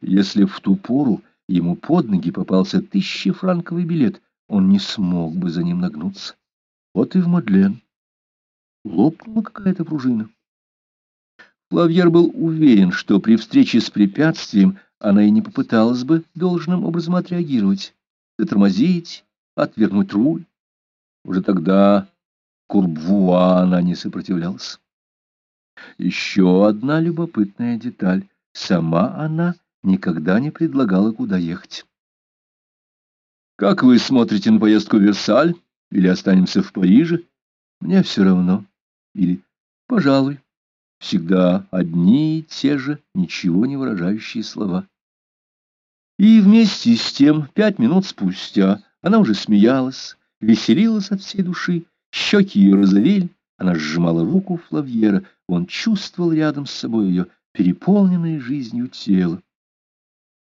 Если в ту пору ему под ноги попался тысячефранковый билет, он не смог бы за ним нагнуться. Вот и в Мадлен. Лопнула какая-то пружина. Флавьер был уверен, что при встрече с препятствием она и не попыталась бы должным образом отреагировать, затормозить, отвернуть руль. Уже тогда Курбвуа она не сопротивлялась. Еще одна любопытная деталь. Сама она никогда не предлагала, куда ехать. «Как вы смотрите на поездку в Версаль? Или останемся в Париже? Мне все равно. Или, пожалуй». Всегда одни и те же, ничего не выражающие слова. И вместе с тем, пять минут спустя, она уже смеялась, веселилась от всей души, щеки ее розовели, она сжимала руку Флавьера, он чувствовал рядом с собой ее переполненное жизнью тело.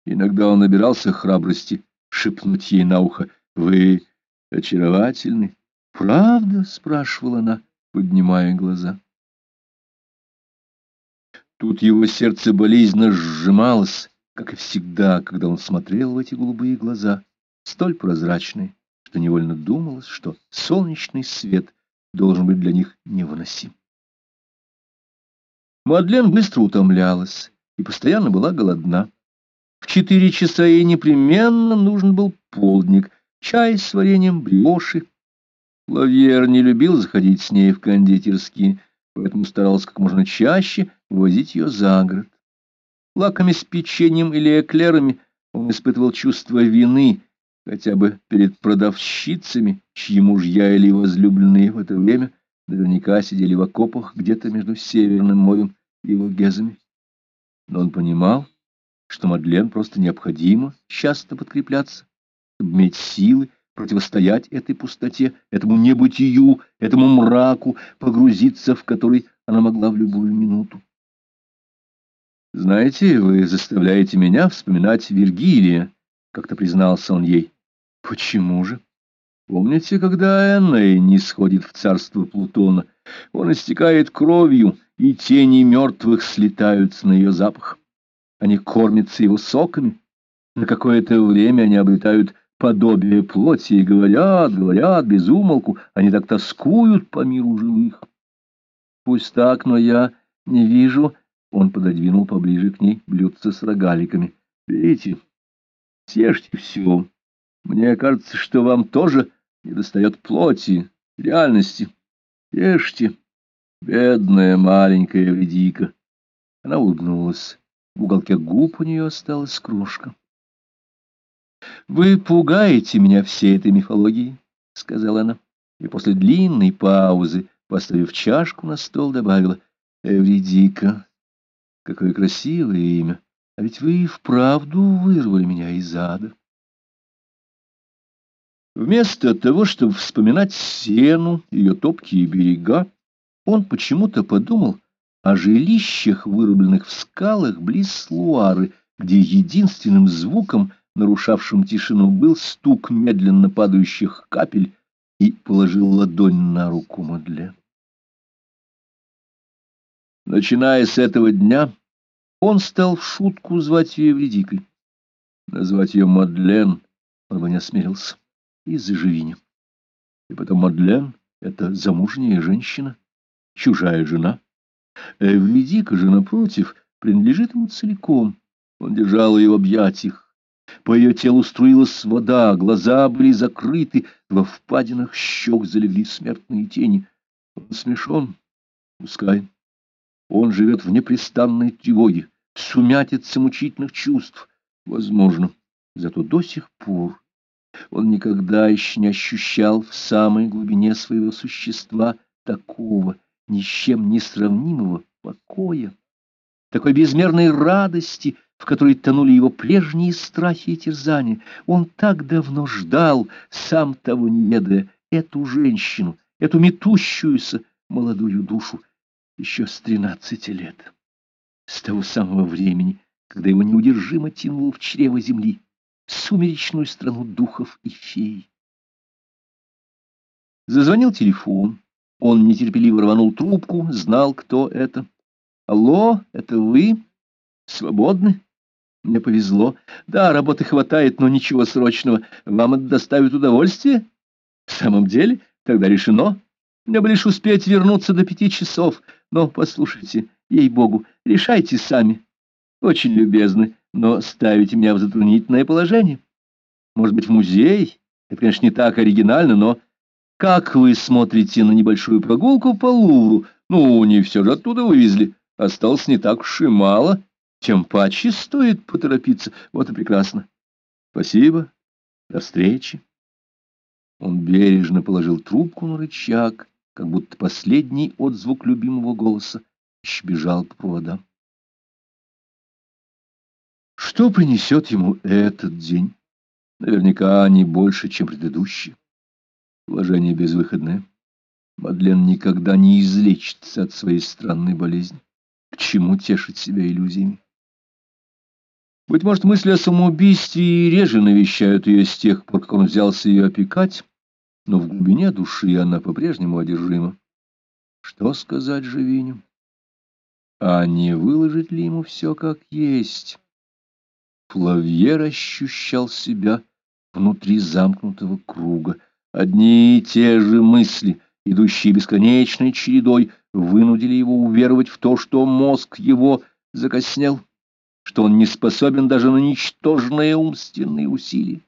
Иногда он набирался храбрости шепнуть ей на ухо «Вы очаровательны». «Правда?» — спрашивала она, поднимая глаза. Тут его сердце болезненно сжималось, как и всегда, когда он смотрел в эти голубые глаза, столь прозрачные, что невольно думалось, что солнечный свет должен быть для них невыносим. Мадлен быстро утомлялась и постоянно была голодна. В четыре часа ей непременно нужен был полдник, чай с вареньем, бриоши. Лавьер не любил заходить с ней в кондитерские, поэтому старался как можно чаще возить ее за город. Лаками с печеньем или эклерами он испытывал чувство вины, хотя бы перед продавщицами, чьи мужья или возлюбленные в это время наверняка сидели в окопах где-то между Северным морем и его гезами. Но он понимал, что Мадлен просто необходимо часто подкрепляться, иметь силы, противостоять этой пустоте, этому небытию, этому мраку, погрузиться в который она могла в любую минуту. «Знаете, вы заставляете меня вспоминать Вергилия», — как-то признался он ей. «Почему же? Помните, когда Энной не сходит в царство Плутона? Он истекает кровью, и тени мертвых слетаются на ее запах. Они кормятся его соками. На какое-то время они обретают подобие плоти и говорят, говорят без умолку, они так тоскуют по миру живых. Пусть так, но я не вижу... Он пододвинул поближе к ней блюдце с рогаликами. Берите, съешьте все. Мне кажется, что вам тоже недостает плоти, реальности. Ешьте, бедная маленькая вредика. Она улыбнулась. В уголке губ у нее осталась крошка. «Вы пугаете меня всей этой мифологией», — сказала она, и после длинной паузы, поставив чашку на стол, добавила, «Эвредика, какое красивое имя, а ведь вы и вправду вырвали меня из ада». Вместо того, чтобы вспоминать сену, ее топкие берега, он почему-то подумал о жилищах, вырубленных в скалах близ Луары, где единственным звуком — нарушавшим тишину, был стук медленно падающих капель, и положил ладонь на руку Мадлен. Начиная с этого дня, он стал в шутку звать ее Евредикой. Назвать ее Мадлен он бы не осмелился из-за живини. И потом Мадлен — это замужняя женщина, чужая жена. Эвредика же, напротив, принадлежит ему целиком. Он держал ее в объятиях, по ее телу струилась вода, глаза были закрыты, во впадинах щек залегли смертные тени. Он смешон, пускай. Он живет в непрестанной тревоге, в сумятице мучительных чувств. Возможно, зато до сих пор он никогда еще не ощущал в самой глубине своего существа такого, ни с чем не сравнимого покоя, такой безмерной радости, в которой тонули его прежние страхи и терзания. Он так давно ждал, сам того не ведая, эту женщину, эту метущуюся молодую душу еще с тринадцати лет, с того самого времени, когда его неудержимо тянуло в чрево земли, в сумеречную страну духов и фей. Зазвонил телефон. Он нетерпеливо рванул трубку, знал, кто это. «Алло, это вы? Свободны?» Мне повезло. Да, работы хватает, но ничего срочного. Вам это доставит удовольствие? В самом деле, тогда решено. Мне бы лишь успеть вернуться до пяти часов. Но, послушайте, ей-богу, решайте сами. Очень любезны, но ставите меня в затруднительное положение. Может быть, в музей? Это, конечно, не так оригинально, но... Как вы смотрите на небольшую прогулку по Лувру? Ну, не все же оттуда вывезли. Осталось не так уж и мало. Тем паче стоит поторопиться. Вот и прекрасно. Спасибо. До встречи. Он бережно положил трубку на рычаг, как будто последний отзвук любимого голоса еще бежал по проводам. Что принесет ему этот день? Наверняка не больше, чем предыдущий. Положение безвыходное. Мадлен никогда не излечится от своей странной болезни. К чему тешить себя иллюзиями? Быть может, мысли о самоубийстве и реже навещают ее с тех пор, как он взялся ее опекать, но в глубине души она по-прежнему одержима. Что сказать Живиню? А не выложить ли ему все как есть? Флавьер ощущал себя внутри замкнутого круга. Одни и те же мысли, идущие бесконечной чередой, вынудили его уверовать в то, что мозг его закоснел что он не способен даже на ничтожные умственные усилия.